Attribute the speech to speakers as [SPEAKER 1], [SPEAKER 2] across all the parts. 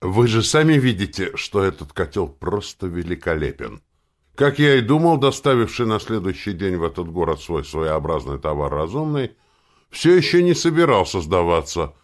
[SPEAKER 1] Вы же сами видите, что этот котел просто великолепен. Как я и думал, доставивший на следующий день в этот город свой своеобразный товар разумный, все еще не собирался сдаваться,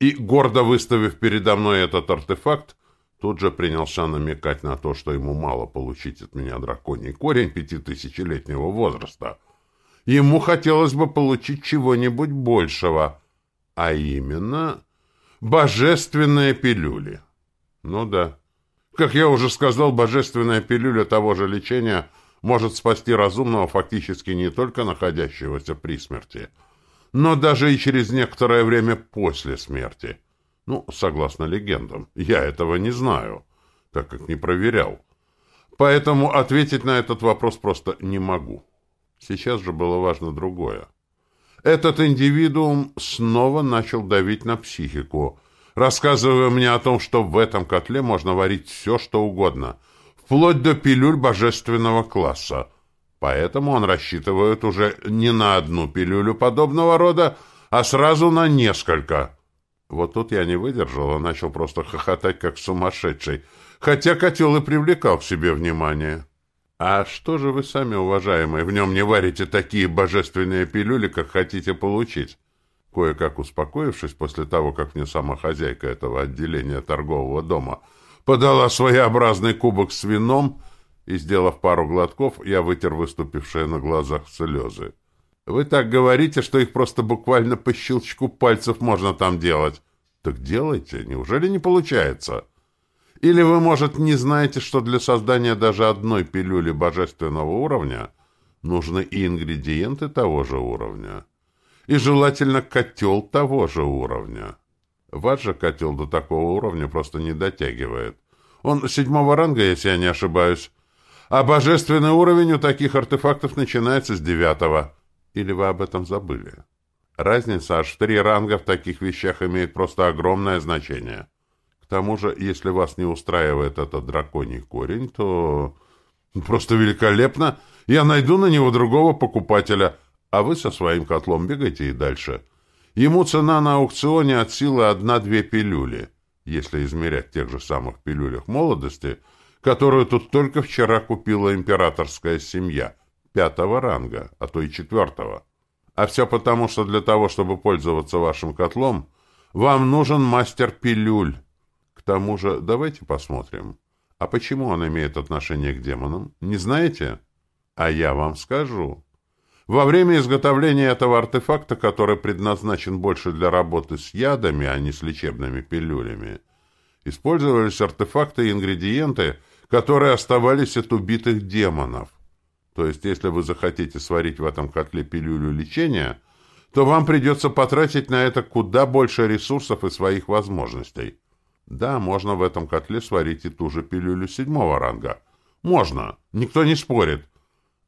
[SPEAKER 1] и, гордо выставив передо мной этот артефакт, тут же принялся намекать на то, что ему мало получить от меня драконий корень пятитысячелетнего возраста. Ему хотелось бы получить чего-нибудь большего, а именно божественные пилюли. Ну да. Как я уже сказал, божественная пилюля того же лечения может спасти разумного фактически не только находящегося при смерти, но даже и через некоторое время после смерти. Ну, согласно легендам. Я этого не знаю, так как не проверял. Поэтому ответить на этот вопрос просто не могу. Сейчас же было важно другое. Этот индивидуум снова начал давить на психику, рассказывая мне о том, что в этом котле можно варить все, что угодно, вплоть до пилюль божественного класса. Поэтому он рассчитывает уже не на одну пилюлю подобного рода, а сразу на несколько. Вот тут я не выдержал, и начал просто хохотать, как сумасшедший, хотя котел и привлекал к себе внимание. «А что же вы сами, уважаемые, в нем не варите такие божественные пилюли, как хотите получить?» Кое-как успокоившись после того, как мне сама хозяйка этого отделения торгового дома подала своеобразный кубок с вином, и, сделав пару глотков, я вытер выступившие на глазах слезы. «Вы так говорите, что их просто буквально по щелчку пальцев можно там делать. Так делайте, неужели не получается?» Или вы, может, не знаете, что для создания даже одной пилюли божественного уровня нужны и ингредиенты того же уровня? И желательно котел того же уровня. Ваш же котел до такого уровня просто не дотягивает. Он седьмого ранга, если я не ошибаюсь. А божественный уровень у таких артефактов начинается с девятого. Или вы об этом забыли? Разница аж в три ранга в таких вещах имеет просто огромное значение. К тому же, если вас не устраивает этот драконий корень, то... Просто великолепно! Я найду на него другого покупателя — а вы со своим котлом бегайте и дальше. Ему цена на аукционе от силы одна-две пилюли, если измерять тех же самых пилюлях молодости, которую тут только вчера купила императорская семья, пятого ранга, а то и четвертого. А все потому, что для того, чтобы пользоваться вашим котлом, вам нужен мастер пилюль. К тому же, давайте посмотрим. А почему он имеет отношение к демонам? Не знаете? А я вам скажу. Во время изготовления этого артефакта, который предназначен больше для работы с ядами, а не с лечебными пилюлями, использовались артефакты и ингредиенты, которые оставались от убитых демонов. То есть, если вы захотите сварить в этом котле пилюлю лечения, то вам придется потратить на это куда больше ресурсов и своих возможностей. Да, можно в этом котле сварить и ту же пилюлю седьмого ранга. Можно, никто не спорит.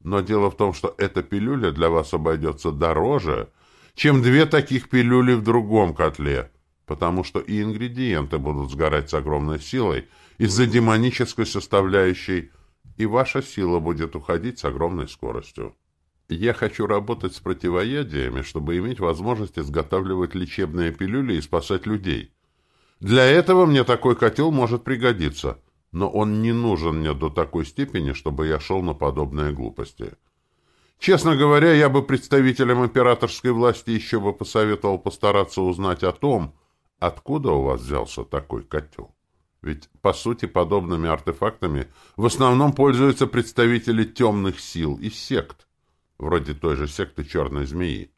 [SPEAKER 1] Но дело в том, что эта пилюля для вас обойдется дороже, чем две таких пилюли в другом котле, потому что и ингредиенты будут сгорать с огромной силой из-за демонической составляющей, и ваша сила будет уходить с огромной скоростью. Я хочу работать с противоядиями, чтобы иметь возможность изготавливать лечебные пилюли и спасать людей. Для этого мне такой котел может пригодиться — но он не нужен мне до такой степени, чтобы я шел на подобные глупости. Честно говоря, я бы представителям императорской власти еще бы посоветовал постараться узнать о том, откуда у вас взялся такой котел. Ведь, по сути, подобными артефактами в основном пользуются представители темных сил и сект, вроде той же секты Черной Змеи.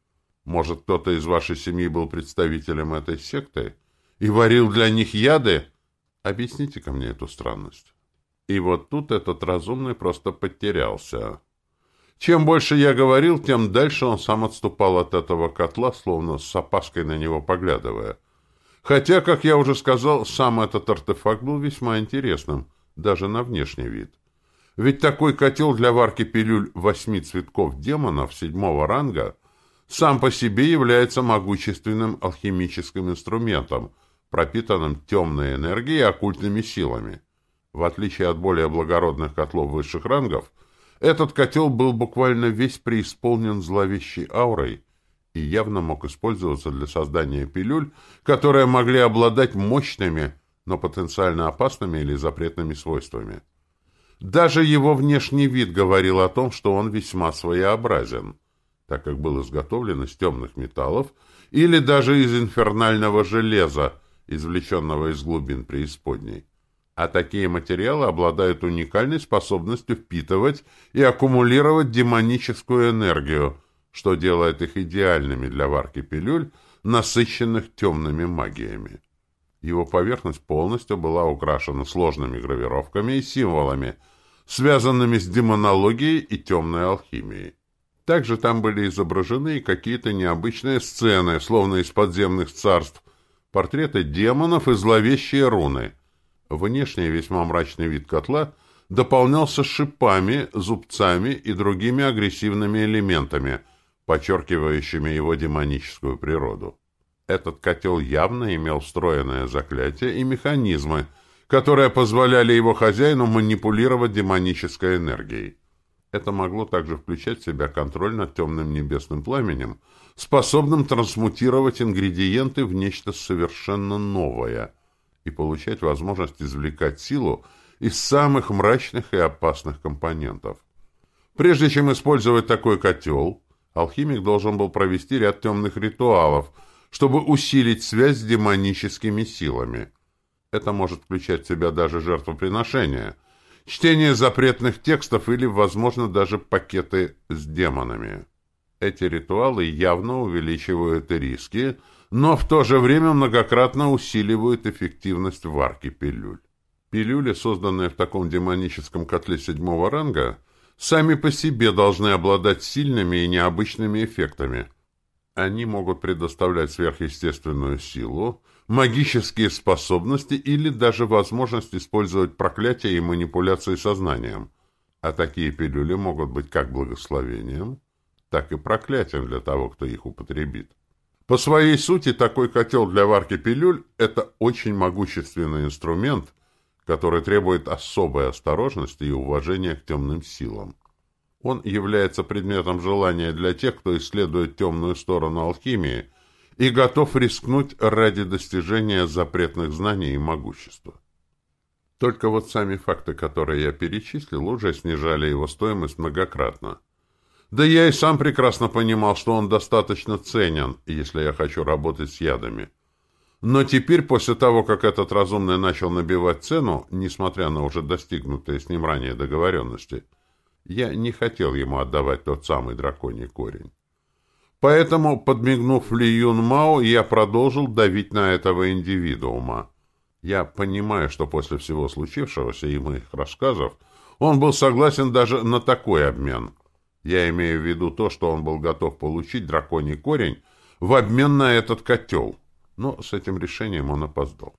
[SPEAKER 1] Может, кто-то из вашей семьи был представителем этой секты и варил для них яды? Объясните-ка мне эту странность. И вот тут этот разумный просто потерялся. Чем больше я говорил, тем дальше он сам отступал от этого котла, словно с опаской на него поглядывая. Хотя, как я уже сказал, сам этот артефакт был весьма интересным, даже на внешний вид. Ведь такой котел для варки пилюль восьми цветков демонов седьмого ранга сам по себе является могущественным алхимическим инструментом, пропитанным темной энергией и оккультными силами. В отличие от более благородных котлов высших рангов, этот котел был буквально весь преисполнен зловещей аурой и явно мог использоваться для создания пилюль, которые могли обладать мощными, но потенциально опасными или запретными свойствами. Даже его внешний вид говорил о том, что он весьма своеобразен, так как был изготовлен из темных металлов или даже из инфернального железа, извлеченного из глубин преисподней. А такие материалы обладают уникальной способностью впитывать и аккумулировать демоническую энергию, что делает их идеальными для варки пилюль, насыщенных темными магиями. Его поверхность полностью была украшена сложными гравировками и символами, связанными с демонологией и темной алхимией. Также там были изображены какие-то необычные сцены, словно из подземных царств, портреты демонов и зловещие руны. Внешний весьма мрачный вид котла дополнялся шипами, зубцами и другими агрессивными элементами, подчеркивающими его демоническую природу. Этот котел явно имел встроенное заклятие и механизмы, которые позволяли его хозяину манипулировать демонической энергией. Это могло также включать в себя контроль над темным небесным пламенем, способным трансмутировать ингредиенты в нечто совершенно новое и получать возможность извлекать силу из самых мрачных и опасных компонентов. Прежде чем использовать такой котел, алхимик должен был провести ряд темных ритуалов, чтобы усилить связь с демоническими силами. Это может включать в себя даже жертвоприношения – чтение запретных текстов или, возможно, даже пакеты с демонами. Эти ритуалы явно увеличивают риски, но в то же время многократно усиливают эффективность варки пилюль. Пилюли, созданные в таком демоническом котле седьмого ранга, сами по себе должны обладать сильными и необычными эффектами. Они могут предоставлять сверхъестественную силу, магические способности или даже возможность использовать проклятия и манипуляции сознанием. А такие пилюли могут быть как благословением, так и проклятием для того, кто их употребит. По своей сути, такой котел для варки пилюль – это очень могущественный инструмент, который требует особой осторожности и уважения к темным силам. Он является предметом желания для тех, кто исследует темную сторону алхимии – и готов рискнуть ради достижения запретных знаний и могущества. Только вот сами факты, которые я перечислил, уже снижали его стоимость многократно. Да я и сам прекрасно понимал, что он достаточно ценен, если я хочу работать с ядами. Но теперь, после того, как этот разумный начал набивать цену, несмотря на уже достигнутые с ним ранее договоренности, я не хотел ему отдавать тот самый драконий корень. Поэтому, подмигнув Ли Юн Мао, я продолжил давить на этого индивидуума. Я понимаю, что после всего случившегося и моих рассказов он был согласен даже на такой обмен. Я имею в виду то, что он был готов получить драконий корень в обмен на этот котел. Но с этим решением он опоздал.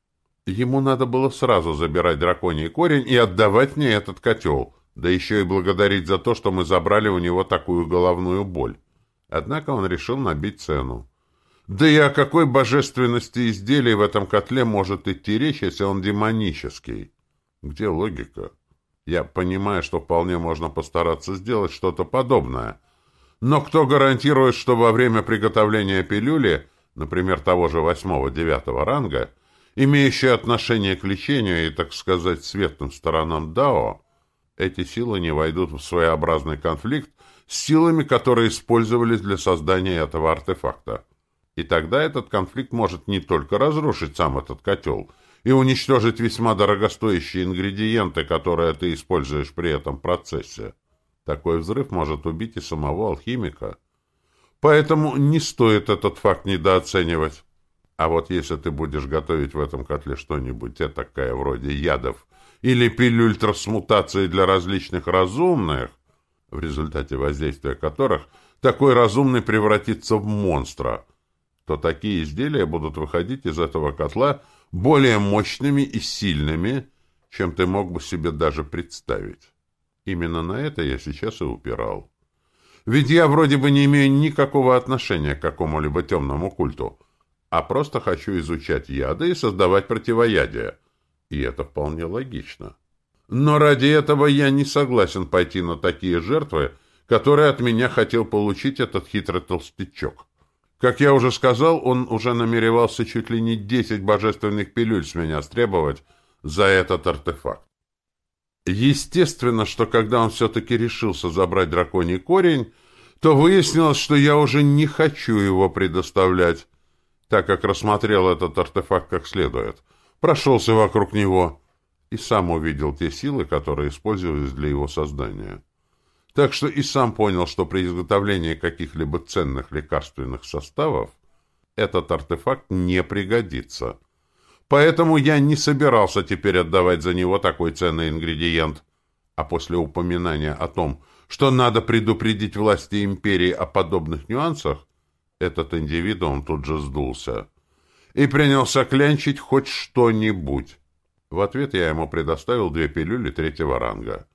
[SPEAKER 1] Ему надо было сразу забирать драконий корень и отдавать мне этот котел, да еще и благодарить за то, что мы забрали у него такую головную боль. Однако он решил набить цену. Да и о какой божественности изделий в этом котле может идти речь, если он демонический? Где логика? Я понимаю, что вполне можно постараться сделать что-то подобное. Но кто гарантирует, что во время приготовления пилюли, например, того же восьмого-девятого ранга, имеющие отношение к лечению и, так сказать, светлым сторонам Дао, эти силы не войдут в своеобразный конфликт силами, которые использовались для создания этого артефакта. И тогда этот конфликт может не только разрушить сам этот котел и уничтожить весьма дорогостоящие ингредиенты, которые ты используешь при этом процессе. Такой взрыв может убить и самого алхимика. Поэтому не стоит этот факт недооценивать. А вот если ты будешь готовить в этом котле что-нибудь такое вроде ядов или пилюль трансмутации для различных разумных, в результате воздействия которых такой разумный превратится в монстра, то такие изделия будут выходить из этого котла более мощными и сильными, чем ты мог бы себе даже представить. Именно на это я сейчас и упирал. Ведь я вроде бы не имею никакого отношения к какому-либо темному культу, а просто хочу изучать яды и создавать противоядия. И это вполне логично. Но ради этого я не согласен пойти на такие жертвы, которые от меня хотел получить этот хитрый толстячок. Как я уже сказал, он уже намеревался чуть ли не десять божественных пилюль с меня стребовать за этот артефакт. Естественно, что когда он все-таки решился забрать драконий корень, то выяснилось, что я уже не хочу его предоставлять, так как рассмотрел этот артефакт как следует, прошелся вокруг него и сам увидел те силы, которые использовались для его создания. Так что и сам понял, что при изготовлении каких-либо ценных лекарственных составов этот артефакт не пригодится. Поэтому я не собирался теперь отдавать за него такой ценный ингредиент. А после упоминания о том, что надо предупредить власти империи о подобных нюансах, этот индивидуум тут же сдулся и принялся клянчить хоть что-нибудь. В ответ я ему предоставил две пилюли третьего ранга.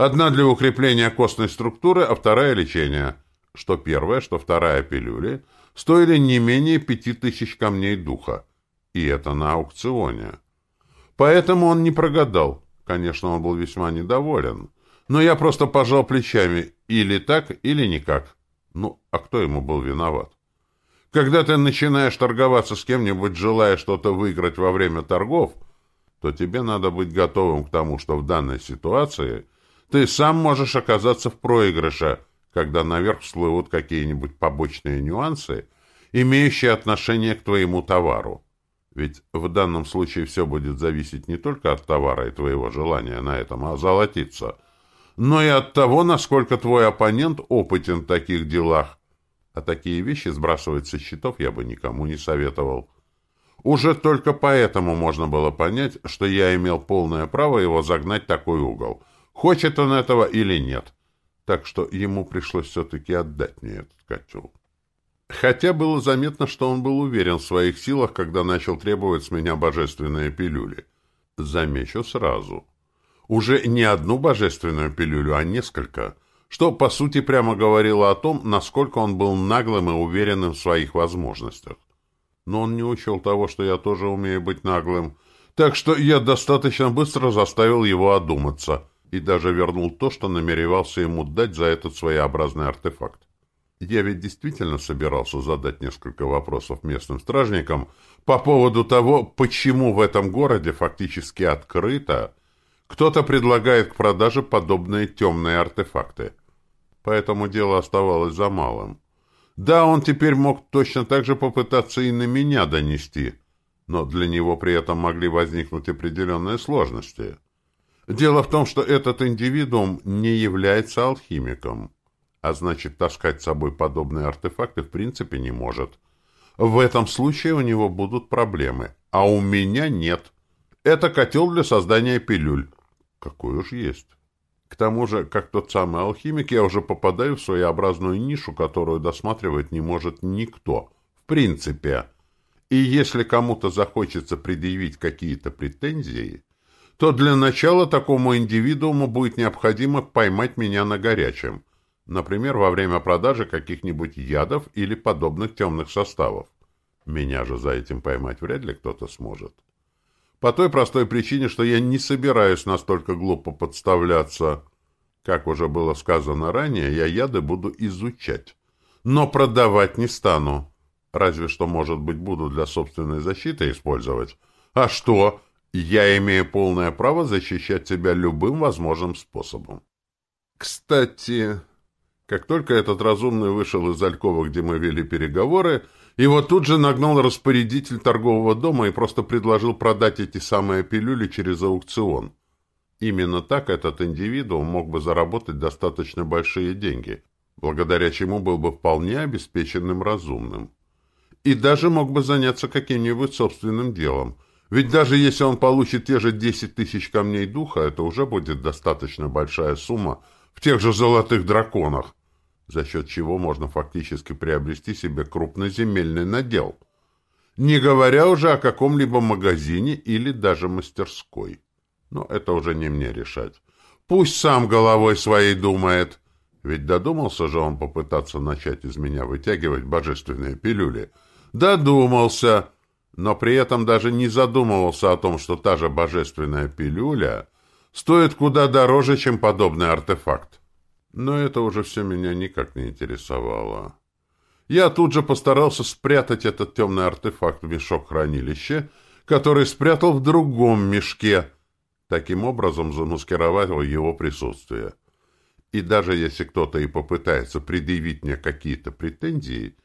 [SPEAKER 1] Одна для укрепления костной структуры, а вторая — лечения. Что первая, что вторая пилюли стоили не менее пяти тысяч камней духа. И это на аукционе. Поэтому он не прогадал. Конечно, он был весьма недоволен. Но я просто пожал плечами. Или так, или никак. Ну, а кто ему был виноват? Когда ты начинаешь торговаться с кем-нибудь, желая что-то выиграть во время торгов, то тебе надо быть готовым к тому, что в данной ситуации ты сам можешь оказаться в проигрыше, когда наверх всплывут какие-нибудь побочные нюансы, имеющие отношение к твоему товару. Ведь в данном случае все будет зависеть не только от товара и твоего желания на этом озолотиться, но и от того, насколько твой оппонент опытен в таких делах. А такие вещи сбрасывать со счетов я бы никому не советовал. Уже только поэтому можно было понять, что я имел полное право его загнать в такой угол. Хочет он этого или нет. Так что ему пришлось все-таки отдать мне этот котел. Хотя было заметно, что он был уверен в своих силах, когда начал требовать с меня божественные пилюли. Замечу сразу. Уже не одну божественную пилюлю, а несколько, что, по сути, прямо говорило о том, насколько он был наглым и уверенным в своих возможностях. Но он не учел того, что я тоже умею быть наглым, так что я достаточно быстро заставил его одуматься и даже вернул то, что намеревался ему дать за этот своеобразный артефакт. Я ведь действительно собирался задать несколько вопросов местным стражникам по поводу того, почему в этом городе фактически открыто кто-то предлагает к продаже подобные темные артефакты. Поэтому дело оставалось за малым. Да, он теперь мог точно так же попытаться и на меня донести, но для него при этом могли возникнуть определенные сложности. Дело в том, что этот индивидуум не является алхимиком а значит, таскать с собой подобные артефакты в принципе не может. В этом случае у него будут проблемы, а у меня нет. Это котел для создания пилюль. Какой уж есть. К тому же, как тот самый алхимик, я уже попадаю в своеобразную нишу, которую досматривать не может никто. В принципе. И если кому-то захочется предъявить какие-то претензии, то для начала такому индивидууму будет необходимо поймать меня на горячем – Например, во время продажи каких-нибудь ядов или подобных темных составов. Меня же за этим поймать вряд ли кто-то сможет. По той простой причине, что я не собираюсь настолько глупо подставляться. Как уже было сказано ранее, я яды буду изучать. Но продавать не стану. Разве что, может быть, буду для собственной защиты использовать. А что? Я имею полное право защищать себя любым возможным способом. Кстати, как только этот разумный вышел из Алькова, где мы вели переговоры, его тут же нагнал распорядитель торгового дома и просто предложил продать эти самые пилюли через аукцион. Именно так этот индивидуум мог бы заработать достаточно большие деньги, благодаря чему был бы вполне обеспеченным разумным. И даже мог бы заняться каким-нибудь собственным делом. Ведь даже если он получит те же 10 тысяч камней духа, это уже будет достаточно большая сумма в тех же золотых драконах, за счет чего можно фактически приобрести себе крупноземельный надел, не говоря уже о каком-либо магазине или даже мастерской. Но это уже не мне решать. Пусть сам головой своей думает. Ведь додумался же он попытаться начать из меня вытягивать божественные пилюли. Додумался, но при этом даже не задумывался о том, что та же божественная пилюля стоит куда дороже, чем подобный артефакт. Но это уже все меня никак не интересовало. Я тут же постарался спрятать этот темный артефакт в мешок хранилища, который спрятал в другом мешке, таким образом замаскировал его присутствие. И даже если кто-то и попытается предъявить мне какие-то претензии,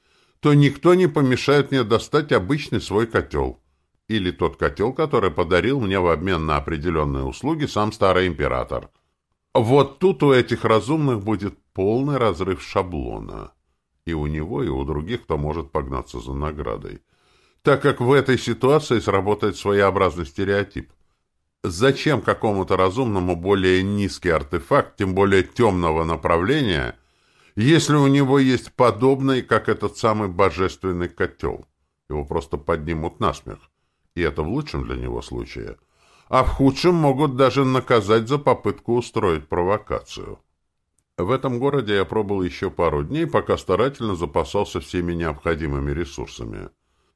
[SPEAKER 1] то никто не помешает мне достать обычный свой котел. Или тот котел, который подарил мне в обмен на определенные услуги сам старый император. Вот тут у этих разумных будет полный разрыв шаблона. И у него, и у других, кто может погнаться за наградой. Так как в этой ситуации сработает своеобразный стереотип. Зачем какому-то разумному более низкий артефакт, тем более темного направления, если у него есть подобный, как этот самый божественный котел? Его просто поднимут на смех. И это в лучшем для него случае. А в худшем могут даже наказать за попытку устроить провокацию. В этом городе я пробыл еще пару дней, пока старательно запасался всеми необходимыми ресурсами.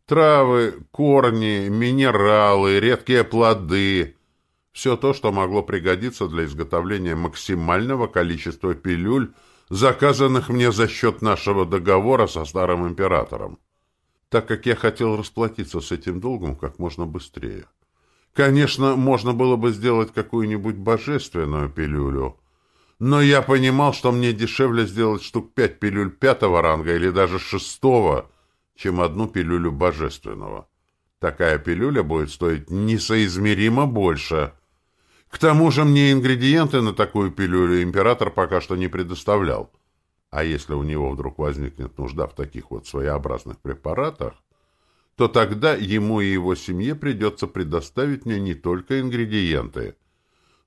[SPEAKER 1] Травы, корни, минералы, редкие плоды – все то, что могло пригодиться для изготовления максимального количества пилюль, заказанных мне за счет нашего договора со старым императором, так как я хотел расплатиться с этим долгом как можно быстрее. Конечно, можно было бы сделать какую-нибудь божественную пилюлю – но я понимал, что мне дешевле сделать штук пять пилюль пятого ранга или даже шестого, чем одну пилюлю божественного. Такая пилюля будет стоить несоизмеримо больше. К тому же мне ингредиенты на такую пилюлю император пока что не предоставлял. А если у него вдруг возникнет нужда в таких вот своеобразных препаратах, то тогда ему и его семье придется предоставить мне не только ингредиенты –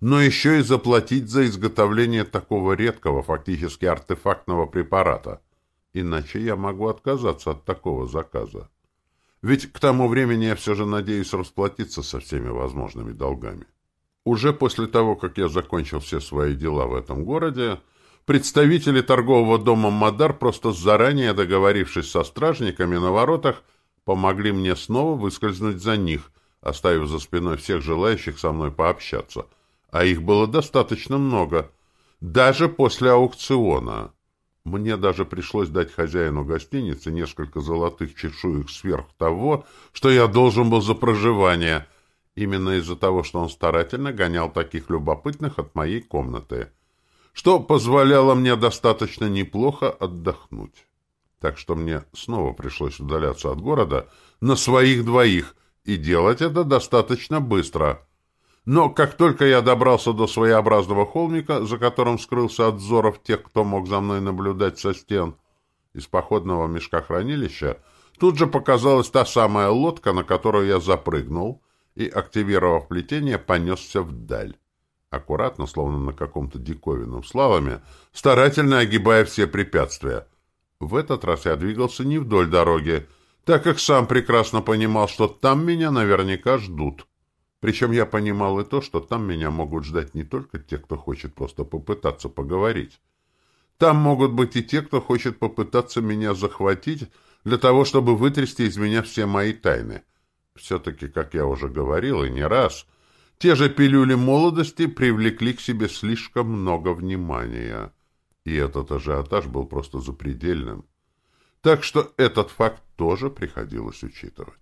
[SPEAKER 1] но еще и заплатить за изготовление такого редкого, фактически артефактного препарата. Иначе я могу отказаться от такого заказа. Ведь к тому времени я все же надеюсь расплатиться со всеми возможными долгами. Уже после того, как я закончил все свои дела в этом городе, представители торгового дома «Мадар», просто заранее договорившись со стражниками на воротах, помогли мне снова выскользнуть за них, оставив за спиной всех желающих со мной пообщаться — а их было достаточно много, даже после аукциона. Мне даже пришлось дать хозяину гостиницы несколько золотых чешуек сверх того, что я должен был за проживание, именно из-за того, что он старательно гонял таких любопытных от моей комнаты, что позволяло мне достаточно неплохо отдохнуть. Так что мне снова пришлось удаляться от города на своих двоих, и делать это достаточно быстро — но как только я добрался до своеобразного холмика, за которым скрылся от взоров тех, кто мог за мной наблюдать со стен, из походного мешка хранилища, тут же показалась та самая лодка, на которую я запрыгнул и, активировав плетение, понесся вдаль. Аккуратно, словно на каком-то диковинном слаломе, старательно огибая все препятствия. В этот раз я двигался не вдоль дороги, так как сам прекрасно понимал, что там меня наверняка ждут. Причем я понимал и то, что там меня могут ждать не только те, кто хочет просто попытаться поговорить. Там могут быть и те, кто хочет попытаться меня захватить для того, чтобы вытрясти из меня все мои тайны. Все-таки, как я уже говорил и не раз, те же пилюли молодости привлекли к себе слишком много внимания. И этот ажиотаж был просто запредельным. Так что этот факт тоже приходилось учитывать.